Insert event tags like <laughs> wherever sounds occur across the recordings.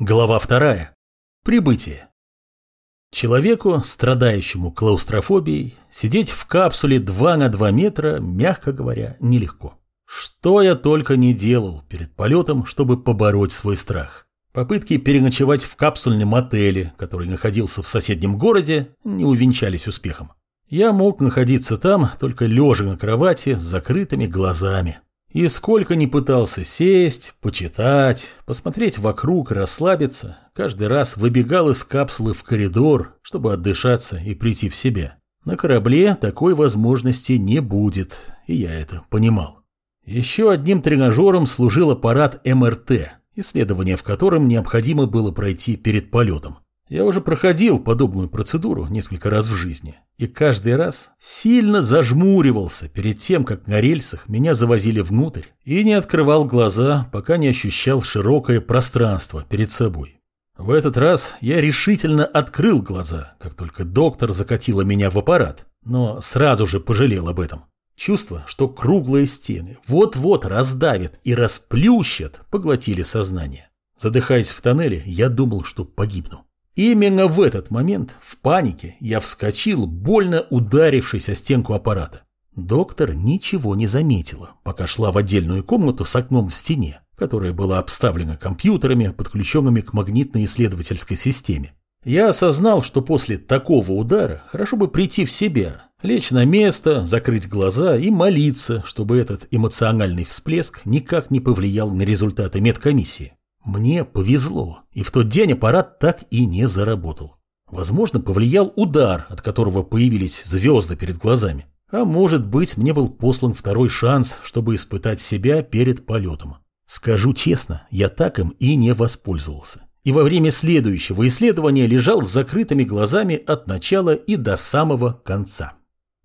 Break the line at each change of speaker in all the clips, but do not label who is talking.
Глава вторая. Прибытие. Человеку, страдающему клаустрофобией, сидеть в капсуле 2 на 2 метра, мягко говоря, нелегко. Что я только не делал перед полетом, чтобы побороть свой страх. Попытки переночевать в капсульном отеле, который находился в соседнем городе, не увенчались успехом. Я мог находиться там, только лежа на кровати с закрытыми глазами. И сколько ни пытался сесть, почитать, посмотреть вокруг, расслабиться, каждый раз выбегал из капсулы в коридор, чтобы отдышаться и прийти в себя. На корабле такой возможности не будет, и я это понимал. Еще одним тренажером служил аппарат МРТ, исследование в котором необходимо было пройти перед полетом. Я уже проходил подобную процедуру несколько раз в жизни, и каждый раз сильно зажмуривался перед тем, как на рельсах меня завозили внутрь, и не открывал глаза, пока не ощущал широкое пространство перед собой. В этот раз я решительно открыл глаза, как только доктор закатила меня в аппарат, но сразу же пожалел об этом. Чувство, что круглые стены вот-вот раздавят и расплющат, поглотили сознание. Задыхаясь в тоннеле, я думал, что погибну. Именно в этот момент, в панике, я вскочил, больно ударившись о стенку аппарата. Доктор ничего не заметила, пока шла в отдельную комнату с окном в стене, которая была обставлена компьютерами, подключенными к магнитно-исследовательской системе. Я осознал, что после такого удара хорошо бы прийти в себя, лечь на место, закрыть глаза и молиться, чтобы этот эмоциональный всплеск никак не повлиял на результаты медкомиссии. Мне повезло, и в тот день аппарат так и не заработал. Возможно, повлиял удар, от которого появились звезды перед глазами. А может быть, мне был послан второй шанс, чтобы испытать себя перед полетом. Скажу честно, я так им и не воспользовался. И во время следующего исследования лежал с закрытыми глазами от начала и до самого конца.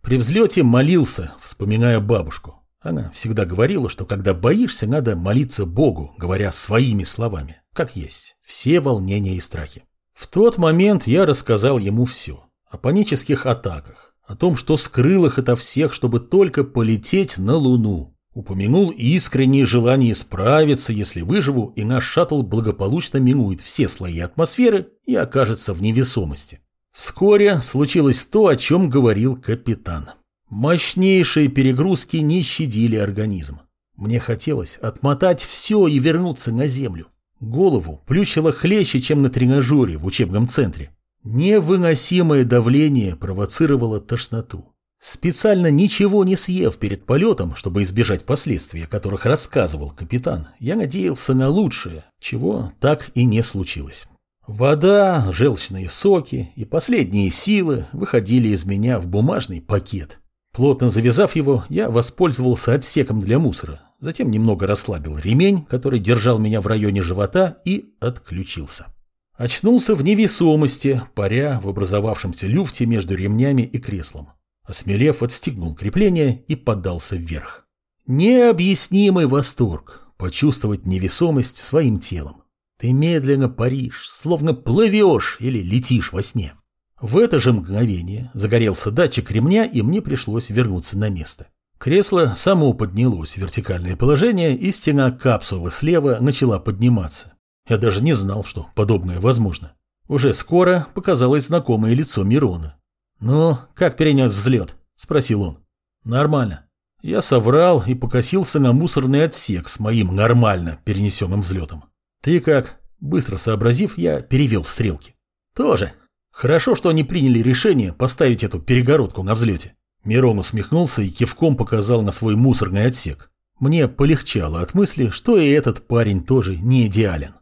При взлете молился, вспоминая бабушку. Она всегда говорила, что когда боишься, надо молиться Богу, говоря своими словами, как есть, все волнения и страхи. В тот момент я рассказал ему все. О панических атаках, о том, что скрыл их ото всех, чтобы только полететь на Луну. Упомянул искреннее желание справиться, если выживу, и наш шаттл благополучно минует все слои атмосферы и окажется в невесомости. Вскоре случилось то, о чем говорил капитан. Мощнейшие перегрузки не щадили организм. Мне хотелось отмотать все и вернуться на землю. Голову плющило хлеще, чем на тренажере в учебном центре. Невыносимое давление провоцировало тошноту. Специально ничего не съев перед полетом, чтобы избежать последствий, о которых рассказывал капитан, я надеялся на лучшее, чего так и не случилось. Вода, желчные соки и последние силы выходили из меня в бумажный пакет. Плотно завязав его, я воспользовался отсеком для мусора, затем немного расслабил ремень, который держал меня в районе живота, и отключился. Очнулся в невесомости, паря в образовавшемся люфте между ремнями и креслом. Осмелев, отстегнул крепление и подался вверх. Необъяснимый восторг почувствовать невесомость своим телом. Ты медленно паришь, словно плывешь или летишь во сне. В это же мгновение загорелся датчик ремня, и мне пришлось вернуться на место. Кресло само поднялось в вертикальное положение, и стена капсулы слева начала подниматься. Я даже не знал, что подобное возможно. Уже скоро показалось знакомое лицо Мирона. «Ну, как перенес взлет?» – спросил он. «Нормально». Я соврал и покосился на мусорный отсек с моим нормально перенесенным взлетом. «Ты как?» Быстро сообразив, я перевел стрелки. «Тоже. Хорошо, что они приняли решение поставить эту перегородку на взлете. Мирон усмехнулся и кивком показал на свой мусорный отсек. Мне полегчало от мысли, что и этот парень тоже не идеален.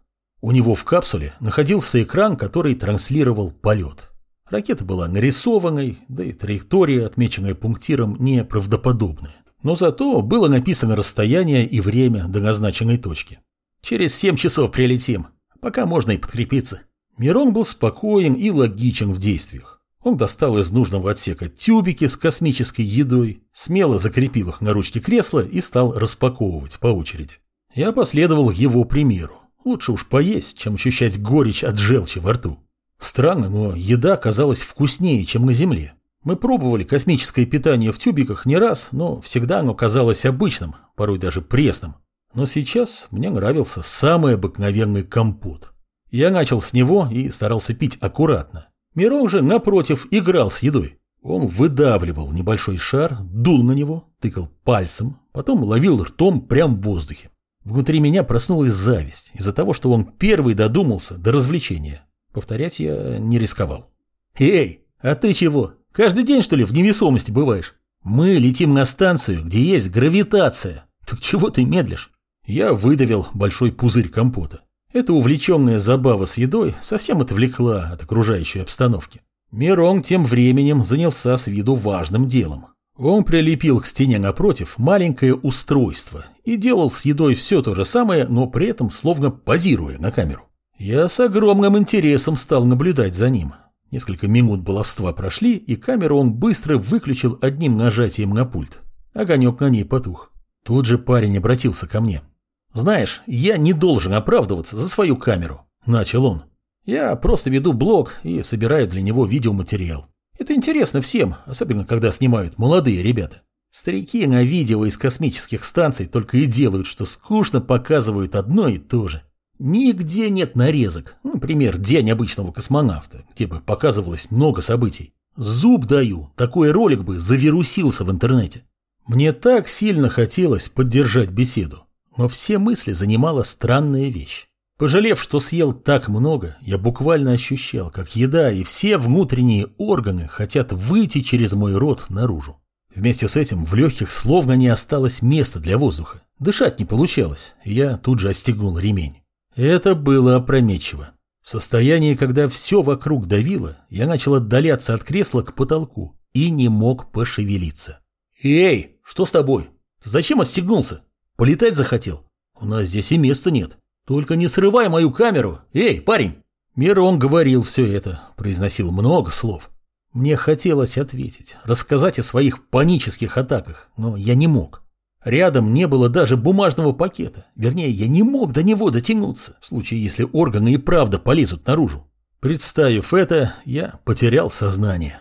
У него в капсуле находился экран, который транслировал полет. Ракета была нарисованной, да и траектория, отмеченная пунктиром, неправдоподобная. Но зато было написано расстояние и время до назначенной точки. Через семь часов прилетим, пока можно и подкрепиться. Мирон был спокоен и логичен в действиях. Он достал из нужного отсека тюбики с космической едой, смело закрепил их на ручке кресла и стал распаковывать по очереди. Я последовал его примеру. Лучше уж поесть, чем ощущать горечь от желчи во рту. Странно, но еда казалась вкуснее, чем на Земле. Мы пробовали космическое питание в тюбиках не раз, но всегда оно казалось обычным, порой даже пресным. Но сейчас мне нравился самый обыкновенный компот. Я начал с него и старался пить аккуратно. Мирон же, напротив, играл с едой. Он выдавливал небольшой шар, дул на него, тыкал пальцем, потом ловил ртом прямо в воздухе. Внутри меня проснулась зависть из-за того, что он первый додумался до развлечения. Повторять я не рисковал. «Эй, а ты чего? Каждый день, что ли, в невесомости бываешь? Мы летим на станцию, где есть гравитация. Так чего ты медлишь?» Я выдавил большой пузырь компота. Эта увлеченная забава с едой совсем отвлекла от окружающей обстановки. Мирон тем временем занялся с виду важным делом. Он прилепил к стене напротив маленькое устройство и делал с едой все то же самое, но при этом словно позируя на камеру. Я с огромным интересом стал наблюдать за ним. Несколько минут баловства прошли, и камеру он быстро выключил одним нажатием на пульт. Огонек на ней потух. Тут же парень обратился ко мне. «Знаешь, я не должен оправдываться за свою камеру», – начал он. «Я просто веду блог и собираю для него видеоматериал. Это интересно всем, особенно когда снимают молодые ребята. Старики на видео из космических станций только и делают, что скучно показывают одно и то же. Нигде нет нарезок, например, День обычного космонавта, где бы показывалось много событий. Зуб даю, такой ролик бы завирусился в интернете. Мне так сильно хотелось поддержать беседу, но все мысли занимала странная вещь. Пожалев, что съел так много, я буквально ощущал, как еда и все внутренние органы хотят выйти через мой рот наружу. Вместе с этим в легких словно не осталось места для воздуха. Дышать не получалось, и я тут же отстегнул ремень. Это было опрометчиво. В состоянии, когда все вокруг давило, я начал отдаляться от кресла к потолку и не мог пошевелиться. «Эй, что с тобой? зачем отстегнулся? Полетать захотел? У нас здесь и места нет». «Только не срывай мою камеру! Эй, парень!» Мирон говорил все это, произносил много слов. Мне хотелось ответить, рассказать о своих панических атаках, но я не мог. Рядом не было даже бумажного пакета, вернее, я не мог до него дотянуться, в случае, если органы и правда полезут наружу. Представив это, я потерял сознание.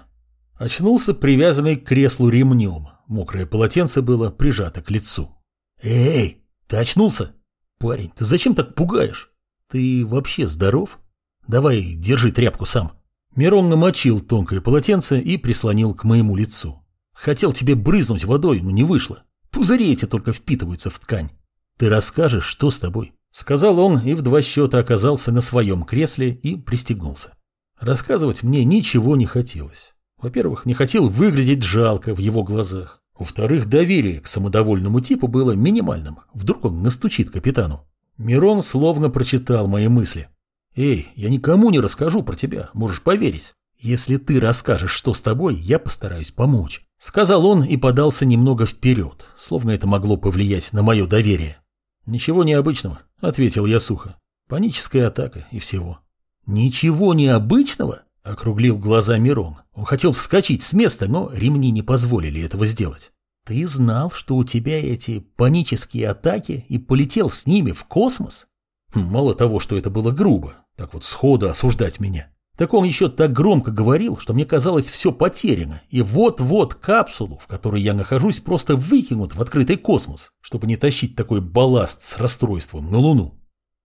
Очнулся привязанный к креслу ремнем, мокрое полотенце было прижато к лицу. «Эй, ты очнулся?» «Парень, ты зачем так пугаешь? Ты вообще здоров? Давай, держи тряпку сам». Мирон намочил тонкое полотенце и прислонил к моему лицу. Хотел тебе брызнуть водой, но не вышло. Пузыри эти только впитываются в ткань. Ты расскажешь, что с тобой?» Сказал он и в два счета оказался на своем кресле и пристегнулся. Рассказывать мне ничего не хотелось. Во-первых, не хотел выглядеть жалко в его глазах. Во-вторых, доверие к самодовольному типу было минимальным. Вдруг он настучит капитану. Мирон словно прочитал мои мысли. «Эй, я никому не расскажу про тебя, можешь поверить. Если ты расскажешь, что с тобой, я постараюсь помочь», — сказал он и подался немного вперед, словно это могло повлиять на мое доверие. «Ничего необычного», — ответил я сухо. «Паническая атака и всего». «Ничего необычного?» — округлил глаза Мирон. Он хотел вскочить с места, но ремни не позволили этого сделать. Ты знал, что у тебя эти панические атаки и полетел с ними в космос? Мало того, что это было грубо, так вот сходу осуждать меня. Так он еще так громко говорил, что мне казалось все потеряно, и вот-вот капсулу, в которой я нахожусь, просто выкинут в открытый космос, чтобы не тащить такой балласт с расстройством на Луну.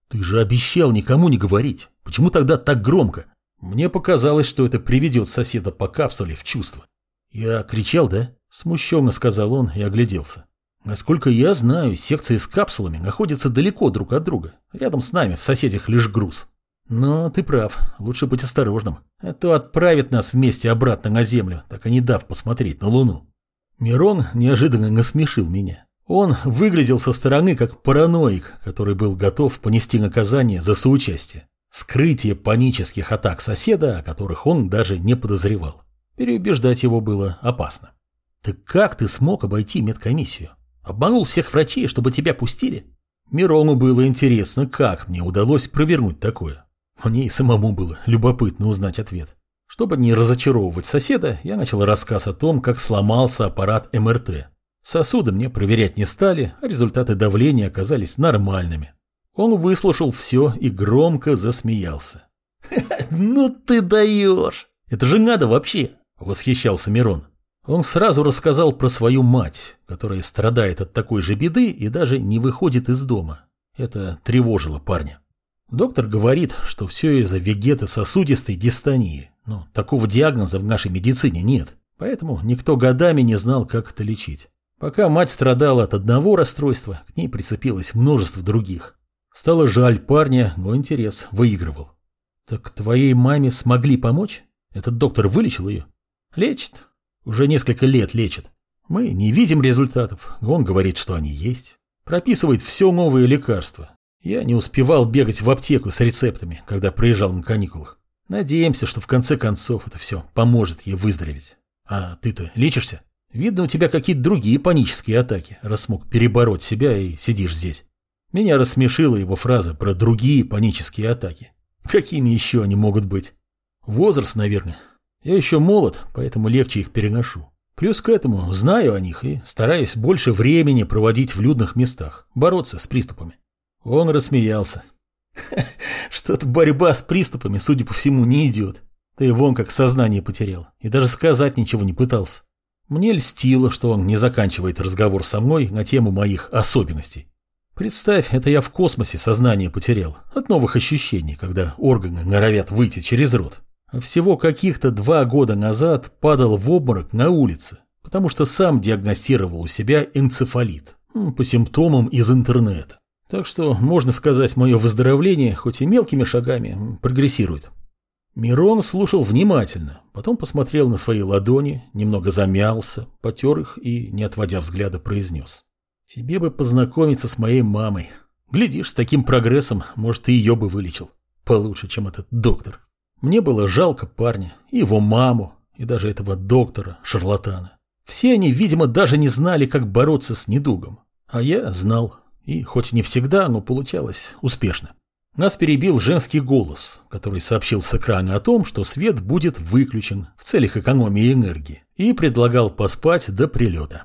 Ты же обещал никому не говорить. Почему тогда так громко? Мне показалось, что это приведет соседа по капсуле в чувство. Я кричал, да? Смущенно сказал он и огляделся. Насколько я знаю, секции с капсулами находятся далеко друг от друга. Рядом с нами, в соседях лишь груз. Но ты прав, лучше быть осторожным. А то отправит нас вместе обратно на Землю, так и не дав посмотреть на Луну. Мирон неожиданно насмешил меня. Он выглядел со стороны как параноик, который был готов понести наказание за соучастие. Скрытие панических атак соседа, о которых он даже не подозревал. Переубеждать его было опасно. «Так как ты смог обойти медкомиссию? Обманул всех врачей, чтобы тебя пустили?» Мирону было интересно, как мне удалось провернуть такое. Мне и самому было любопытно узнать ответ. Чтобы не разочаровывать соседа, я начал рассказ о том, как сломался аппарат МРТ. Сосуды мне проверять не стали, а результаты давления оказались нормальными. Он выслушал все и громко засмеялся. <laughs> «Ну ты даешь! Это же надо вообще!» – восхищался Мирон. Он сразу рассказал про свою мать, которая страдает от такой же беды и даже не выходит из дома. Это тревожило парня. Доктор говорит, что все из-за вегетососудистой дистонии. Но такого диагноза в нашей медицине нет. Поэтому никто годами не знал, как это лечить. Пока мать страдала от одного расстройства, к ней прицепилось множество других. Стало жаль парня, но интерес выигрывал. Так твоей маме смогли помочь? Этот доктор вылечил ее? Лечит. Уже несколько лет лечит. Мы не видим результатов. Он говорит, что они есть. Прописывает все новые лекарства. Я не успевал бегать в аптеку с рецептами, когда приезжал на каникулах. Надеемся, что в конце концов это все поможет ей выздороветь. А ты-то лечишься? Видно, у тебя какие-то другие панические атаки, раз смог перебороть себя и сидишь здесь. Меня рассмешила его фраза про другие панические атаки. Какими еще они могут быть? Возраст, наверное. Я еще молод, поэтому легче их переношу. Плюс к этому знаю о них и стараюсь больше времени проводить в людных местах, бороться с приступами. Он рассмеялся. <laughs> Что-то борьба с приступами, судя по всему, не идет. Ты вон как сознание потерял и даже сказать ничего не пытался. Мне льстило, что он не заканчивает разговор со мной на тему моих особенностей. Представь, это я в космосе сознание потерял от новых ощущений, когда органы норовят выйти через рот. А всего каких-то два года назад падал в обморок на улице, потому что сам диагностировал у себя энцефалит по симптомам из интернета. Так что, можно сказать, мое выздоровление, хоть и мелкими шагами, прогрессирует. Мирон слушал внимательно, потом посмотрел на свои ладони, немного замялся, потер их и, не отводя взгляда, произнес. Тебе бы познакомиться с моей мамой. Глядишь, с таким прогрессом, может, и ее бы вылечил. Получше, чем этот доктор. Мне было жалко парня, и его маму, и даже этого доктора, шарлатана. Все они, видимо, даже не знали, как бороться с недугом. А я знал. И хоть не всегда, но получалось успешно. Нас перебил женский голос, который сообщил с экрана о том, что свет будет выключен в целях экономии энергии, и предлагал поспать до прилета.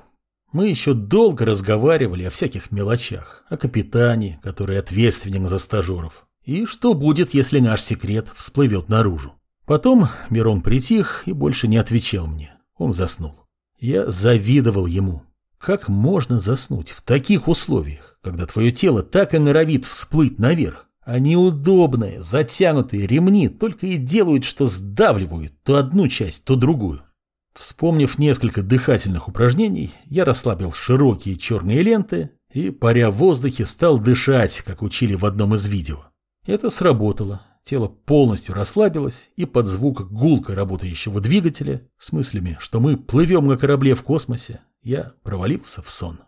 Мы еще долго разговаривали о всяких мелочах, о капитане, который ответственен за стажеров, и что будет, если наш секрет всплывет наружу. Потом Мирон притих и больше не отвечал мне. Он заснул. Я завидовал ему. Как можно заснуть в таких условиях, когда твое тело так и норовит всплыть наверх, а неудобные, затянутые ремни только и делают, что сдавливают то одну часть, то другую. Вспомнив несколько дыхательных упражнений, я расслабил широкие черные ленты и, паря в воздухе, стал дышать, как учили в одном из видео. Это сработало. Тело полностью расслабилось, и под звук гулко работающего двигателя, с мыслями, что мы плывем на корабле в космосе, я провалился в сон.